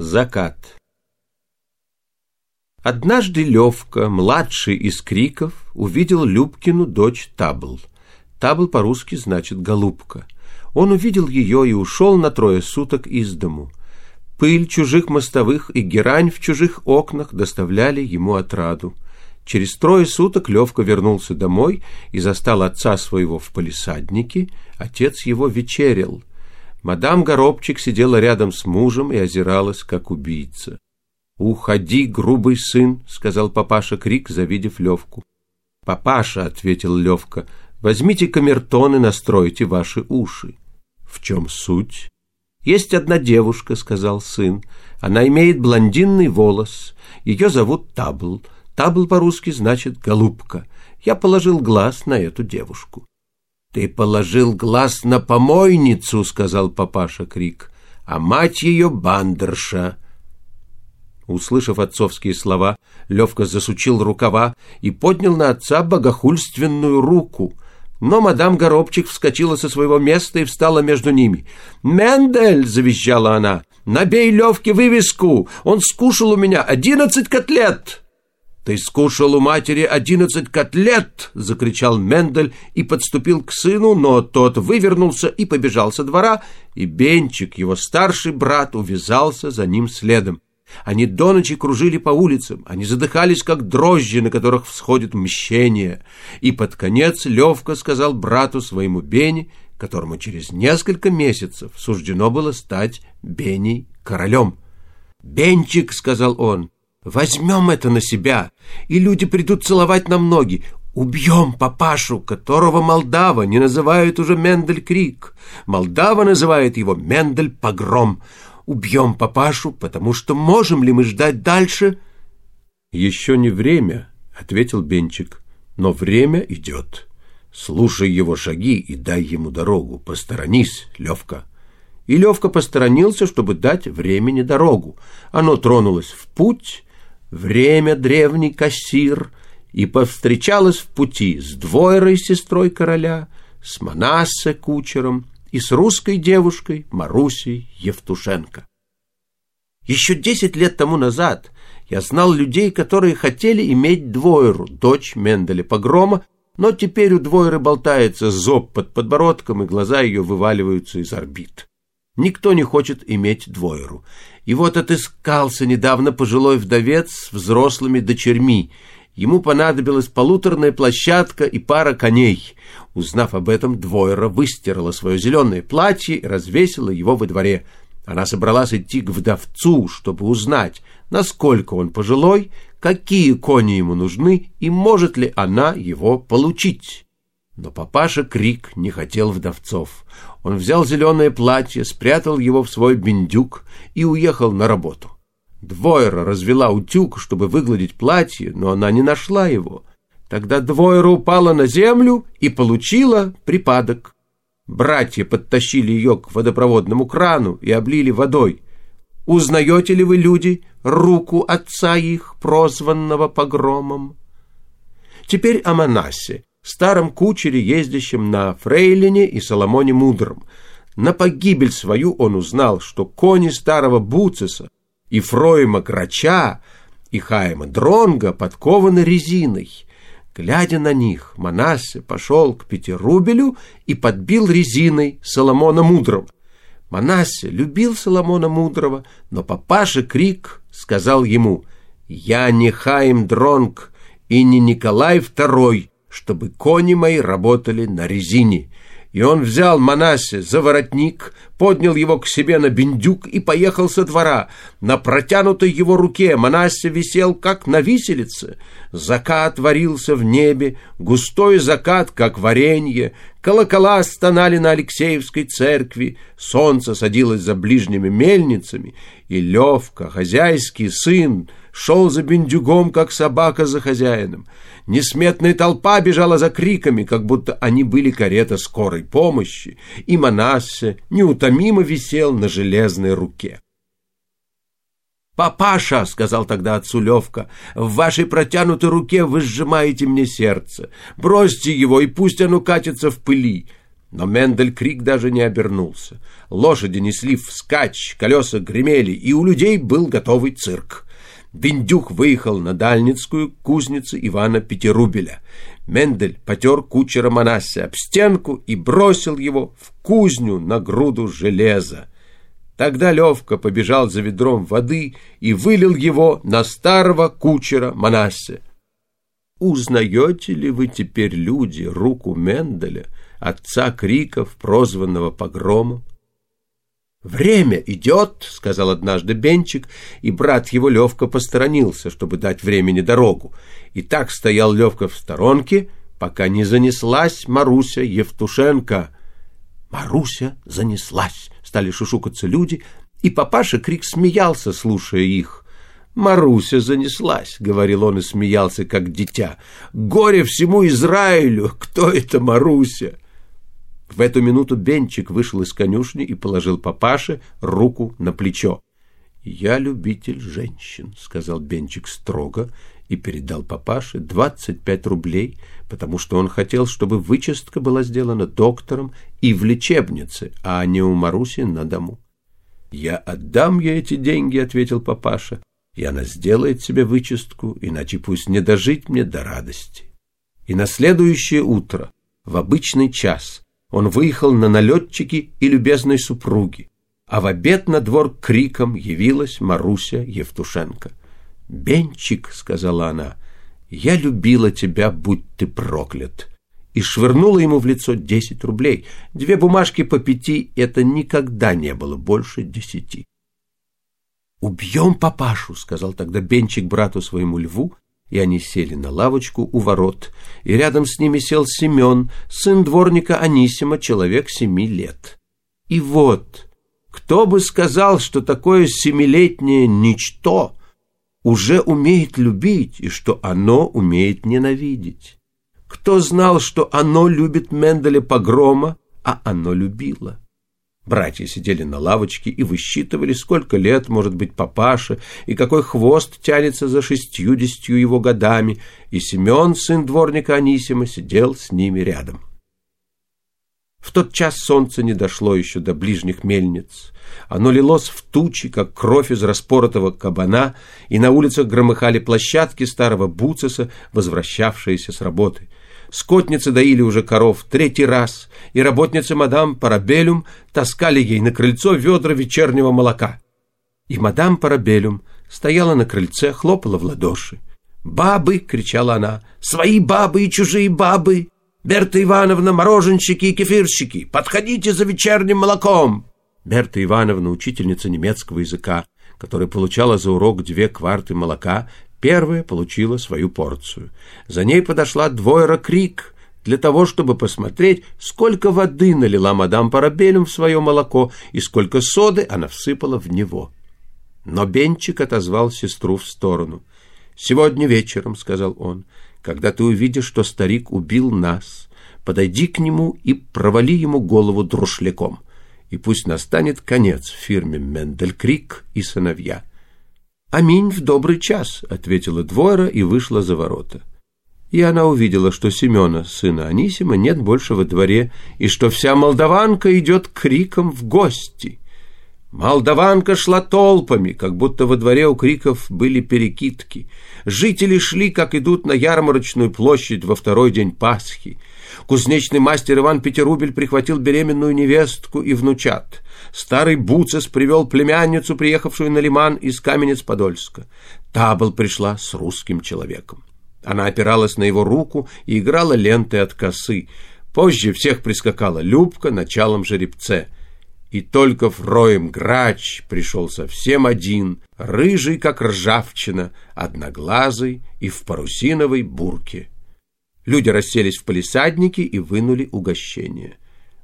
Закат Однажды Левка, младший из криков, увидел Любкину дочь Табл. Табл по-русски значит «голубка». Он увидел ее и ушел на трое суток из дому. Пыль чужих мостовых и герань в чужих окнах доставляли ему отраду. Через трое суток Левка вернулся домой и застал отца своего в палисаднике. Отец его вечерил. Мадам Горобчик сидела рядом с мужем и озиралась, как убийца. «Уходи, грубый сын», — сказал папаша Крик, завидев Левку. «Папаша», — ответил Левка, — «возьмите камертон и настройте ваши уши». «В чем суть?» «Есть одна девушка», — сказал сын. «Она имеет блондинный волос. Ее зовут Табл. Табл по-русски значит «голубка». Я положил глаз на эту девушку». «Ты положил глаз на помойницу», — сказал папаша Крик, — «а мать ее бандерша». Услышав отцовские слова, Левка засучил рукава и поднял на отца богохульственную руку. Но мадам Горобчик вскочила со своего места и встала между ними. «Мендель!» — завизжала она. «Набей Левке вывеску! Он скушал у меня одиннадцать котлет!» «Ты скушал у матери одиннадцать котлет!» — закричал Мендель и подступил к сыну, но тот вывернулся и побежал со двора, и Бенчик, его старший брат, увязался за ним следом. Они до ночи кружили по улицам, они задыхались, как дрожжи, на которых всходит мщение. И под конец Левка сказал брату своему Бени, которому через несколько месяцев суждено было стать Беней королем. «Бенчик», — сказал он, — «возьмем это на себя, и люди придут целовать нам ноги. Убьем папашу, которого Молдава не называет уже Мендель Крик. Молдава называет его Мендель Погром убьем папашу, потому что можем ли мы ждать дальше?» «Еще не время», — ответил Бенчик, — «но время идет. Слушай его шаги и дай ему дорогу. Посторонись, Левка». И Левка посторонился, чтобы дать времени дорогу. Оно тронулось в путь, время древний кассир, и повстречалось в пути с двойрой сестрой короля, с Манассе кучером и с русской девушкой Марусей Евтушенко. Еще десять лет тому назад я знал людей, которые хотели иметь двойру, дочь Менделя Погрома, но теперь у двойры болтается зоб под подбородком, и глаза ее вываливаются из орбит. Никто не хочет иметь двойру. И вот отыскался недавно пожилой вдовец с взрослыми дочерьми — Ему понадобилась полуторная площадка и пара коней. Узнав об этом, Двойра выстирала свое зеленое платье и развесила его во дворе. Она собралась идти к вдовцу, чтобы узнать, насколько он пожилой, какие кони ему нужны и может ли она его получить. Но папаша Крик не хотел вдовцов. Он взял зеленое платье, спрятал его в свой бендюк и уехал на работу. Двойра развела утюг, чтобы выгладить платье, но она не нашла его. Тогда Двойра упала на землю и получила припадок. Братья подтащили ее к водопроводному крану и облили водой. Узнаете ли вы, люди, руку отца их, прозванного погромом? Теперь о Манасе, старом кучере, ездящем на Фрейлине и Соломоне Мудром. На погибель свою он узнал, что кони старого Буцеса и Фроима Грача, и Хайма Дронга подкованы резиной. Глядя на них, Манассе пошел к Пятирубелю и подбил резиной Соломона Мудрого. Манассе любил Соломона Мудрого, но папаша Крик сказал ему, «Я не Хаим Дронг и не Николай II, чтобы кони мои работали на резине. И он взял Манасе за воротник, поднял его к себе на бендюк и поехал со двора. На протянутой его руке Манасе висел, как на виселице. Закат варился в небе, густой закат, как варенье. Колокола стонали на Алексеевской церкви, солнце садилось за ближними мельницами, и Левка, хозяйский сын, шел за бендюгом, как собака за хозяином. Несметная толпа бежала за криками, как будто они были карета скорой помощи, и Манассе неутомимо висел на железной руке. «Папаша!» — сказал тогда отцу Левка. «В вашей протянутой руке вы сжимаете мне сердце. Бросьте его, и пусть оно катится в пыли». Но Мендель Крик даже не обернулся. Лошади несли вскачь, колеса гремели, и у людей был готовый цирк. Виндюк выехал на Дальницкую кузницу Ивана Пятирубеля. Мендель потер кучера Манасия об стенку и бросил его в кузню на груду железа. Тогда Левка побежал за ведром воды и вылил его на старого кучера Манасия. Узнаете ли вы теперь, люди, руку Менделя, отца криков, прозванного погромом? «Время идет», — сказал однажды Бенчик, и брат его Левка посторонился, чтобы дать времени дорогу. И так стоял Левка в сторонке, пока не занеслась Маруся Евтушенко. Маруся занеслась, стали шушукаться люди, и папаша Крик смеялся, слушая их. «Маруся занеслась», — говорил он и смеялся, как дитя. «Горе всему Израилю! Кто это Маруся?» В эту минуту Бенчик вышел из конюшни и положил папаше руку на плечо. «Я любитель женщин», — сказал Бенчик строго и передал папаше двадцать пять рублей, потому что он хотел, чтобы вычистка была сделана доктором и в лечебнице, а не у Маруси на дому. «Я отдам ей эти деньги», — ответил папаша и она сделает себе вычистку, иначе пусть не дожить мне до радости. И на следующее утро, в обычный час, он выехал на налетчики и любезной супруги, а в обед на двор криком явилась Маруся Евтушенко. «Бенчик», — сказала она, — «я любила тебя, будь ты проклят» и швырнула ему в лицо десять рублей. Две бумажки по пяти — это никогда не было больше десяти. «Убьем папашу», — сказал тогда Бенчик брату своему льву, и они сели на лавочку у ворот, и рядом с ними сел Семен, сын дворника Анисима, человек семи лет. И вот, кто бы сказал, что такое семилетнее ничто уже умеет любить и что оно умеет ненавидеть? Кто знал, что оно любит Менделя погрома, а оно любило? Братья сидели на лавочке и высчитывали, сколько лет может быть папаше, и какой хвост тянется за шестьюдесятью его годами, и Семен, сын дворника Анисима, сидел с ними рядом. В тот час солнце не дошло еще до ближних мельниц. Оно лилось в тучи, как кровь из распоротого кабана, и на улицах громыхали площадки старого Буцеса, возвращавшиеся с работы. Скотницы доили уже коров третий раз, и работницы мадам Парабелюм таскали ей на крыльцо ведра вечернего молока. И мадам Парабелюм стояла на крыльце, хлопала в ладоши. «Бабы!» — кричала она. «Свои бабы и чужие бабы! Берта Ивановна, мороженщики и кефирщики! Подходите за вечерним молоком!» Берта Ивановна, учительница немецкого языка, которая получала за урок две кварты молока, Первая получила свою порцию. За ней подошла двойра Крик для того, чтобы посмотреть, сколько воды налила мадам Парабелем в свое молоко и сколько соды она всыпала в него. Но Бенчик отозвал сестру в сторону. «Сегодня вечером», — сказал он, — «когда ты увидишь, что старик убил нас, подойди к нему и провали ему голову друшляком, и пусть настанет конец фирме Менделькрик и сыновья». «Аминь в добрый час», — ответила Двойра и вышла за ворота. И она увидела, что Семена, сына Анисима, нет больше во дворе, и что вся молдаванка идет криком в гости. Молдаванка шла толпами, как будто во дворе у криков были перекидки. Жители шли, как идут на ярмарочную площадь во второй день Пасхи. Кузнечный мастер Иван Петерубель прихватил беременную невестку и внучат. Старый Буцес привел племянницу, приехавшую на лиман из Каменец-Подольска. Табл пришла с русским человеком. Она опиралась на его руку и играла лентой от косы. Позже всех прискакала Любка началом жеребце. И только Фроем Грач пришел совсем один, рыжий, как ржавчина, одноглазый и в парусиновой бурке. Люди расселись в палисаднике и вынули угощение.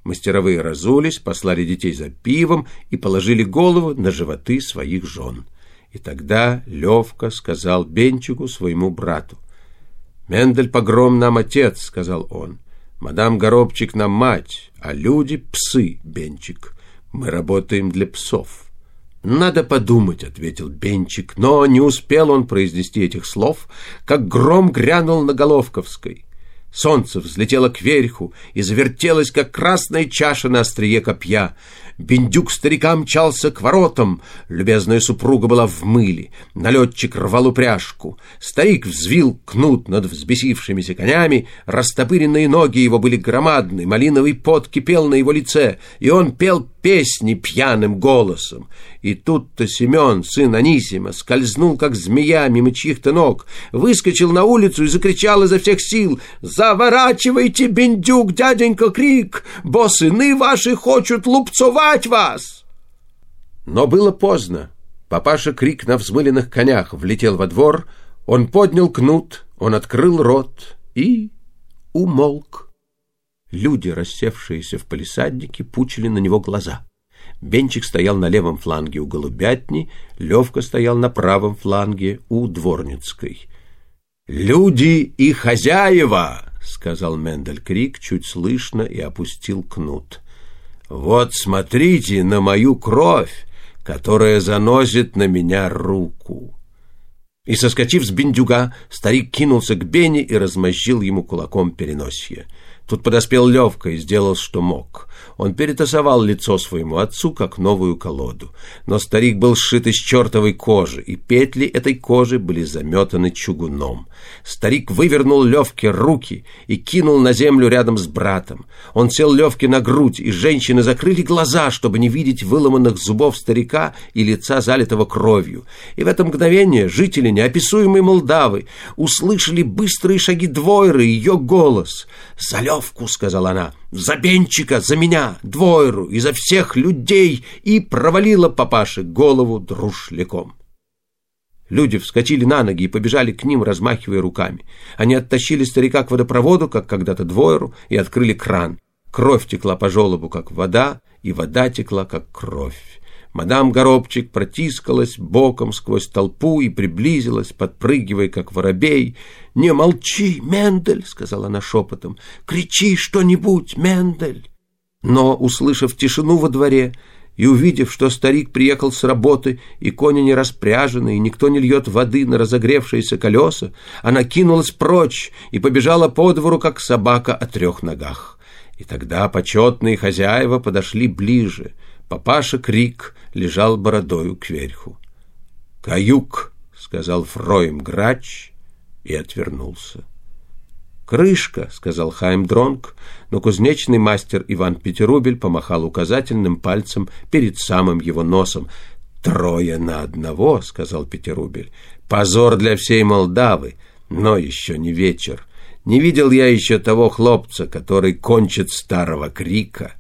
Мастеровые разулись, послали детей за пивом и положили голову на животы своих жен. И тогда Левка сказал Бенчику, своему брату. «Мендель погром нам отец», — сказал он. «Мадам Горобчик нам мать, а люди — псы, Бенчик. Мы работаем для псов». «Надо подумать», — ответил Бенчик, но не успел он произнести этих слов, как гром грянул на Головковской. Солнце взлетело кверху и завертелось, как красная чаша на острие копья. Бендюк старика мчался к воротам. Любезная супруга была в мыле. Налетчик рвал упряжку. Старик взвил кнут над взбесившимися конями. Растопыренные ноги его были громадны. Малиновый пот кипел на его лице. И он пел песни пьяным голосом. И тут-то Семен, сын Анисима, скользнул, как змея, мимо чьих-то ног, выскочил на улицу и закричал изо всех сил «Заворачивайте, бендюк, дяденька Крик! Бо сыны ваши хочут лупцовать вас!» Но было поздно. Папаша Крик на взмыленных конях влетел во двор, он поднял кнут, он открыл рот и умолк. Люди, рассевшиеся в палисаднике, пучили на него глаза. Бенчик стоял на левом фланге у голубятни, Левка стоял на правом фланге у Дворницкой. «Люди и хозяева!» — сказал Мендель Крик, чуть слышно, и опустил кнут. «Вот смотрите на мою кровь, которая заносит на меня руку!» И, соскочив с бендюга, старик кинулся к Бене и размозжил ему кулаком переносье. Тут подоспел Левка и сделал, что мог. Он перетасовал лицо своему отцу, как новую колоду. Но старик был сшит из чертовой кожи, и петли этой кожи были заметаны чугуном. Старик вывернул Левке руки и кинул на землю рядом с братом. Он сел Левке на грудь, и женщины закрыли глаза, чтобы не видеть выломанных зубов старика и лица, залитого кровью. И в это мгновение жители неописуемой Молдавы услышали быстрые шаги двойры и ее голос. «За Левку!» — сказала она. «За Бенчика! За меня! Двойру! И за всех людей!» И провалила папаше голову друшляком. Люди вскочили на ноги и побежали к ним, размахивая руками. Они оттащили старика к водопроводу, как когда-то двойру, и открыли кран. Кровь текла по желобу, как вода, и вода текла, как кровь. Мадам Горобчик протискалась боком сквозь толпу и приблизилась, подпрыгивая, как воробей. «Не молчи, Мендель!» — сказала она шепотом. «Кричи что-нибудь, Мендель!» Но, услышав тишину во дворе, и, увидев, что старик приехал с работы, и кони не распряжены, и никто не льет воды на разогревшиеся колеса, она кинулась прочь и побежала по двору, как собака о трех ногах. И тогда почетные хозяева подошли ближе. Папаша Крик лежал бородою кверху. «Каюк!» — сказал Фроем Грач и отвернулся. «Крышка», — сказал Хайм Дронг, но кузнечный мастер Иван Петерубель помахал указательным пальцем перед самым его носом. «Трое на одного», — сказал Петерубель. «Позор для всей Молдавы, но еще не вечер. Не видел я еще того хлопца, который кончит старого крика».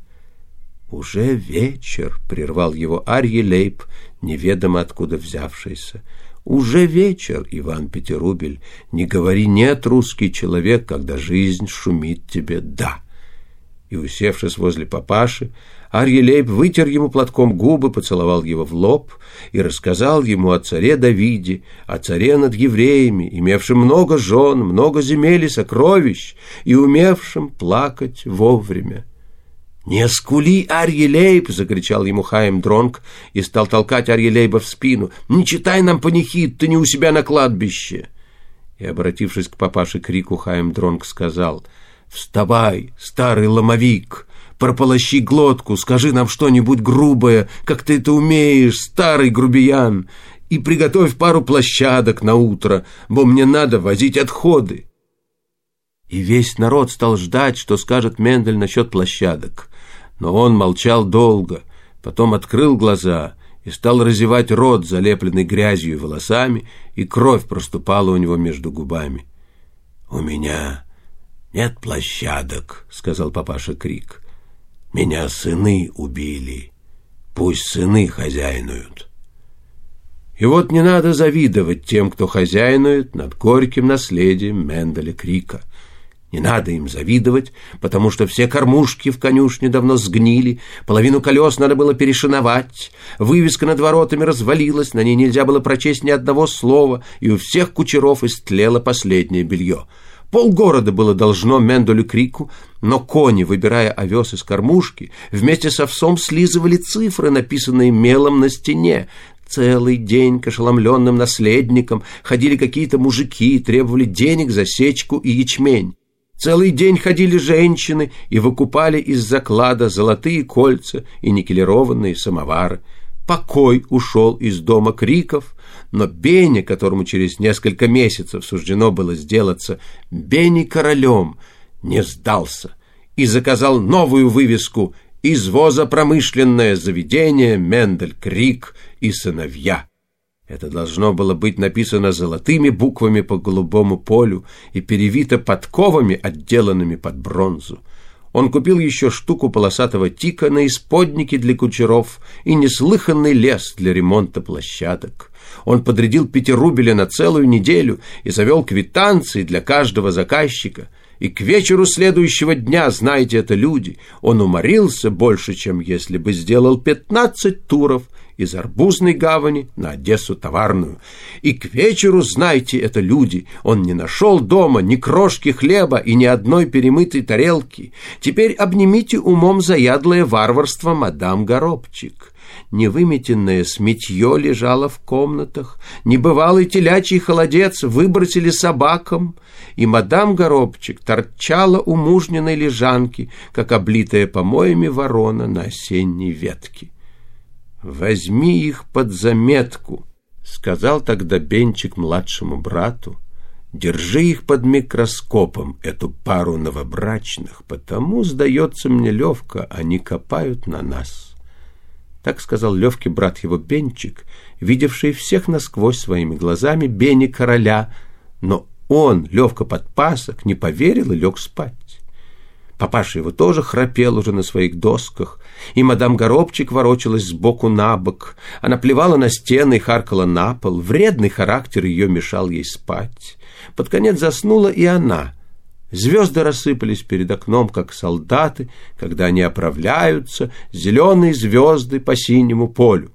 «Уже вечер», — прервал его Арье Лейб, неведомо откуда взявшийся. Уже вечер, Иван Петерубель, не говори «нет», русский человек, когда жизнь шумит тебе «да». И, усевшись возле папаши, Арьелейб вытер ему платком губы, поцеловал его в лоб и рассказал ему о царе Давиде, о царе над евреями, имевшем много жен, много земель и сокровищ, и умевшем плакать вовремя. «Не скули, Арьелейб!» — закричал ему Хаим Дронг и стал толкать Арьелейба в спину. «Не читай нам панихид, ты не у себя на кладбище!» И, обратившись к папаше Крику, Хаим Дронг сказал, «Вставай, старый ломовик, прополощи глотку, скажи нам что-нибудь грубое, как ты это умеешь, старый грубиян, и приготовь пару площадок на утро, бо мне надо возить отходы». И весь народ стал ждать, что скажет Мендель насчет площадок но он молчал долго, потом открыл глаза и стал разевать рот, залепленный грязью и волосами, и кровь проступала у него между губами. «У меня нет площадок», — сказал папаша Крик. «Меня сыны убили. Пусть сыны хозяйнуют». И вот не надо завидовать тем, кто хозяйнует над горьким наследием Менделя Крика — не надо им завидовать, потому что все кормушки в конюшне давно сгнили, половину колес надо было перешиновать, вывеска над воротами развалилась, на ней нельзя было прочесть ни одного слова, и у всех кучеров истлело последнее белье. Полгорода было должно Мендолю Крику, но кони, выбирая овес из кормушки, вместе с овсом слизывали цифры, написанные мелом на стене. Целый день к ошеломленным наследникам ходили какие-то мужики и требовали денег за сечку и ячмень. Целый день ходили женщины и выкупали из заклада золотые кольца и никелированные самовары. Покой ушел из дома криков, но Беня, которому через несколько месяцев суждено было сделаться Бени королем, не сдался и заказал новую вывеску «Извоза промышленное заведение Мендель Крик и сыновья». Это должно было быть написано золотыми буквами по голубому полю и перевито подковами, отделанными под бронзу. Он купил еще штуку полосатого тика на исподнике для кучеров и неслыханный лес для ремонта площадок. Он подрядил пятирубеля на целую неделю и завел квитанции для каждого заказчика. И к вечеру следующего дня, знаете это люди, он уморился больше, чем если бы сделал пятнадцать туров из Арбузной гавани на Одессу товарную. И к вечеру, знайте это люди, он не нашел дома ни крошки хлеба и ни одной перемытой тарелки. Теперь обнимите умом заядлое варварство мадам Горобчик. Невыметенное сметье лежало в комнатах, небывалый телячий холодец выбросили собакам, и мадам Горобчик торчала у мужниной лежанки, как облитая помоями ворона на осенней ветке. «Возьми их под заметку», — сказал тогда Бенчик младшему брату. «Держи их под микроскопом, эту пару новобрачных, потому, сдается мне, Левка, они копают на нас». Так сказал Левке брат его Бенчик, видевший всех насквозь своими глазами Бени короля, но он, Левка подпасок, не поверил и лег спать. Папаша его тоже храпел уже на своих досках, и мадам Горобчик ворочалась сбоку на бок. Она плевала на стены и харкала на пол. Вредный характер ее мешал ей спать. Под конец заснула и она. Звезды рассыпались перед окном, как солдаты, когда они оправляются, зеленые звезды по синему полю.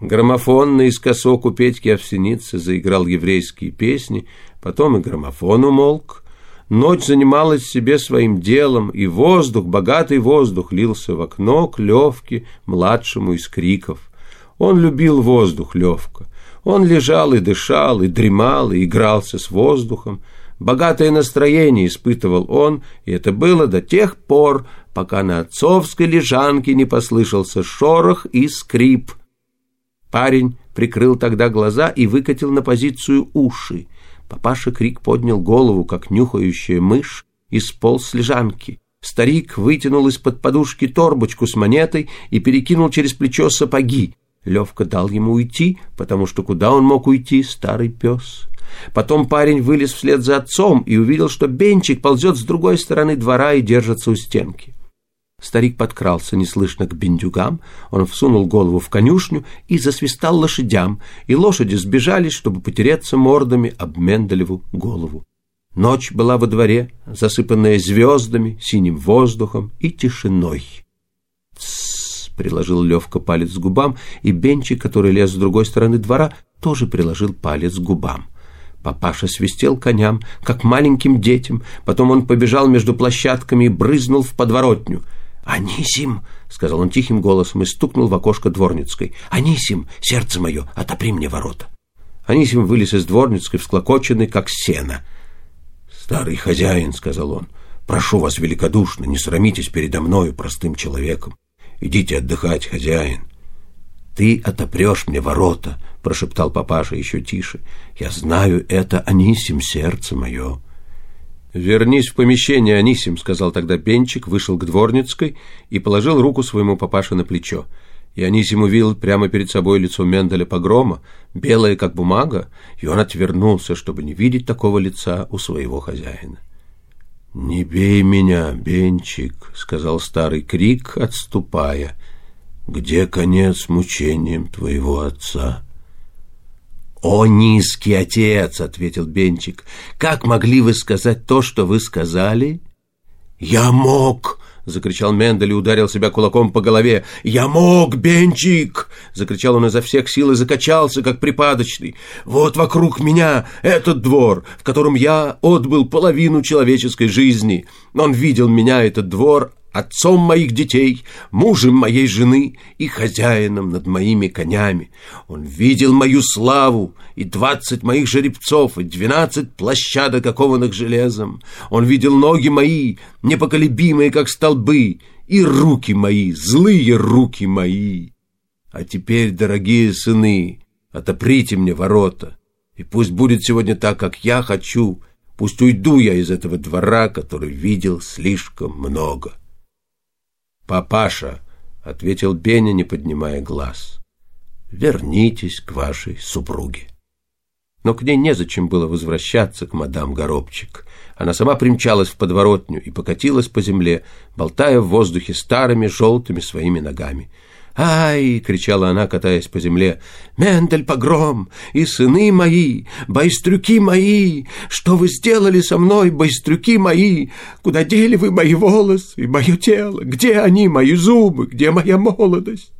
Граммофон наискосок у Петьки Овсеницы заиграл еврейские песни, потом и граммофон умолк, Ночь занималась себе своим делом, и воздух, богатый воздух, лился в окно к Левке, младшему из криков. Он любил воздух, Левка. Он лежал и дышал, и дремал, и игрался с воздухом. Богатое настроение испытывал он, и это было до тех пор, пока на отцовской лежанке не послышался шорох и скрип. Парень прикрыл тогда глаза и выкатил на позицию уши. Папаша Крик поднял голову, как нюхающая мышь, и сполз с лежанки. Старик вытянул из-под подушки торбочку с монетой и перекинул через плечо сапоги. Левка дал ему уйти, потому что куда он мог уйти, старый пес? Потом парень вылез вслед за отцом и увидел, что Бенчик ползет с другой стороны двора и держится у стенки. Старик подкрался неслышно к бендюгам, он всунул голову в конюшню и засвистал лошадям, и лошади сбежались, чтобы потереться мордами об Менделеву голову. Ночь была во дворе, засыпанная звездами, синим воздухом и тишиной. «Тссс!» — приложил Левка палец к губам, и Бенчик, который лез с другой стороны двора, тоже приложил палец к губам. Папаша свистел коням, как маленьким детям, потом он побежал между площадками и брызнул в подворотню — «Анисим!» — сказал он тихим голосом и стукнул в окошко дворницкой. «Анисим, сердце мое, отопри мне ворота!» Анисим вылез из дворницкой, всклокоченный, как сено. «Старый хозяин», — сказал он, — «прошу вас великодушно, не срамитесь передо мною, простым человеком. Идите отдыхать, хозяин». «Ты отопрешь мне ворота», — прошептал папаша еще тише. «Я знаю это, Анисим, сердце мое». «Вернись в помещение, Анисим», — сказал тогда Бенчик, вышел к дворницкой и положил руку своему папаше на плечо. И Анисим увидел прямо перед собой лицо Менделя Погрома, белое как бумага, и он отвернулся, чтобы не видеть такого лица у своего хозяина. «Не бей меня, Бенчик», — сказал старый крик, отступая. «Где конец мучениям твоего отца?» «О, низкий отец!» — ответил Бенчик. «Как могли вы сказать то, что вы сказали?» «Я мог!» — закричал Мендель и ударил себя кулаком по голове. «Я мог, Бенчик!» — закричал он изо всех сил и закачался, как припадочный. «Вот вокруг меня этот двор, в котором я отбыл половину человеческой жизни. Он видел меня, этот двор, отцом моих детей, мужем моей жены и хозяином над моими конями. Он видел мою славу и двадцать моих жеребцов, и двенадцать площадок, окованных железом. Он видел ноги мои, непоколебимые, как столбы, и руки мои, злые руки мои. А теперь, дорогие сыны, отоприте мне ворота, и пусть будет сегодня так, как я хочу, пусть уйду я из этого двора, который видел слишком много. «Папаша», — ответил Беня, не поднимая глаз, — «вернитесь к вашей супруге». Но к ней незачем было возвращаться к мадам Горобчик. Она сама примчалась в подворотню и покатилась по земле, болтая в воздухе старыми желтыми своими ногами — «Ай!» — кричала она, катаясь по земле. «Мендель погром! И сыны мои! Байстрюки мои! Что вы сделали со мной, байстрюки мои? Куда дели вы мои волосы и мое тело? Где они, мои зубы? Где моя молодость?»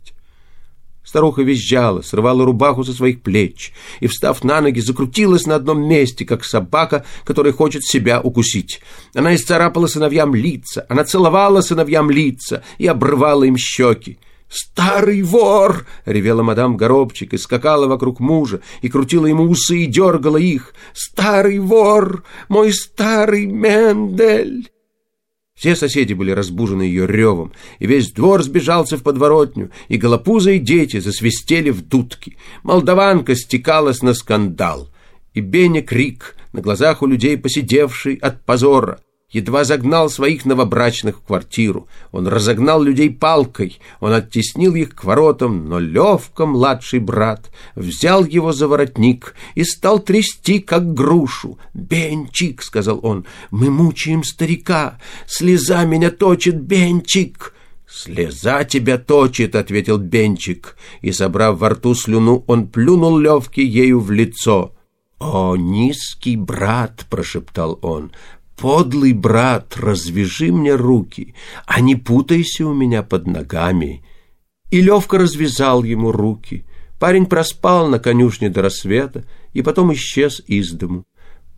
Старуха визжала, срывала рубаху со своих плеч и, встав на ноги, закрутилась на одном месте, как собака, которая хочет себя укусить. Она исцарапала сыновьям лица, она целовала сыновьям лица и обрывала им щеки. «Старый вор!» — ревела мадам Горобчик и скакала вокруг мужа, и крутила ему усы и дергала их. «Старый вор! Мой старый Мендель!» Все соседи были разбужены ее ревом, и весь двор сбежался в подворотню, и голопуза и дети засвистели в дудки. Молдаванка стекалась на скандал, и Беня крик на глазах у людей, посидевший от позора едва загнал своих новобрачных в квартиру. Он разогнал людей палкой, он оттеснил их к воротам, но Левка, младший брат, взял его за воротник и стал трясти, как грушу. «Бенчик», — сказал он, — «мы мучаем старика, слеза меня точит, Бенчик». «Слеза тебя точит», — ответил Бенчик, и, собрав во рту слюну, он плюнул Левке ею в лицо. «О, низкий брат!» — прошептал он. «Подлый брат, развяжи мне руки, а не путайся у меня под ногами». И Левка развязал ему руки. Парень проспал на конюшне до рассвета и потом исчез из дому.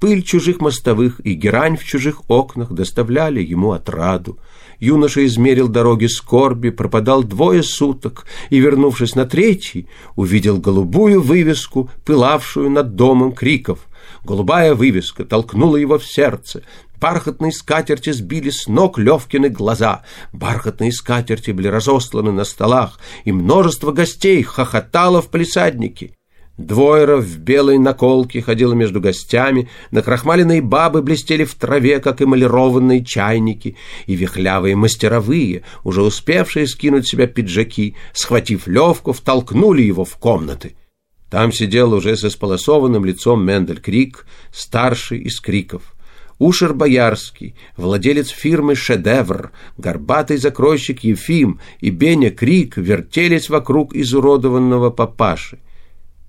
Пыль чужих мостовых и герань в чужих окнах доставляли ему отраду. Юноша измерил дороги скорби, пропадал двое суток и, вернувшись на третий, увидел голубую вывеску, пылавшую над домом криков. Голубая вывеска толкнула его в сердце. Бархатные скатерти сбили с ног Левкины глаза. Бархатные скатерти были разосланы на столах, и множество гостей хохотало в палисаднике. Двойра в белой наколке ходила между гостями, накрахмаленные бабы блестели в траве, как эмалированные чайники, и вихлявые мастеровые, уже успевшие скинуть себя пиджаки, схватив Левку, втолкнули его в комнаты. Там сидел уже с исполосованным лицом Мендель Крик, старший из Криков. Ушер Боярский, владелец фирмы «Шедевр», горбатый закройщик Ефим и Беня Крик вертелись вокруг изуродованного папаши.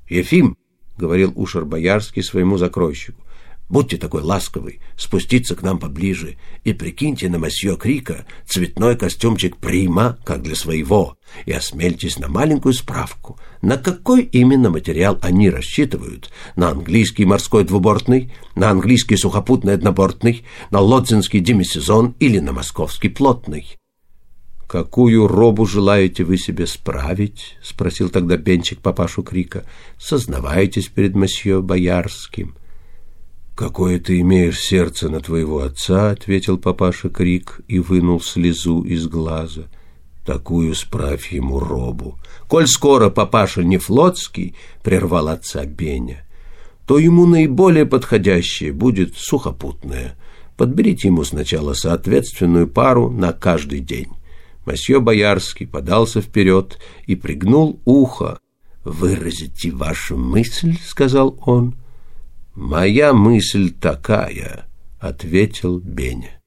«Ефим», — говорил Ушер Боярский своему закройщику, Будьте такой ласковый, спуститься к нам поближе и прикиньте на масье Крика цветной костюмчик прима, как для своего, и осмельтесь на маленькую справку, на какой именно материал они рассчитывают, на английский морской двубортный, на английский сухопутный однобортный, на лодзинский демисезон или на московский плотный. «Какую робу желаете вы себе справить?» — спросил тогда Бенчик папашу Крика. «Сознавайтесь перед мосье Боярским». «Какое ты имеешь сердце на твоего отца?» — ответил папаша Крик и вынул слезу из глаза. «Такую справь ему робу». «Коль скоро папаша не флотский», — прервал отца Беня, «то ему наиболее подходящее будет сухопутное. Подберите ему сначала соответственную пару на каждый день». Мосье Боярский подался вперед и пригнул ухо. «Выразите вашу мысль», — сказал он, — «Моя мысль такая», — ответил Беня.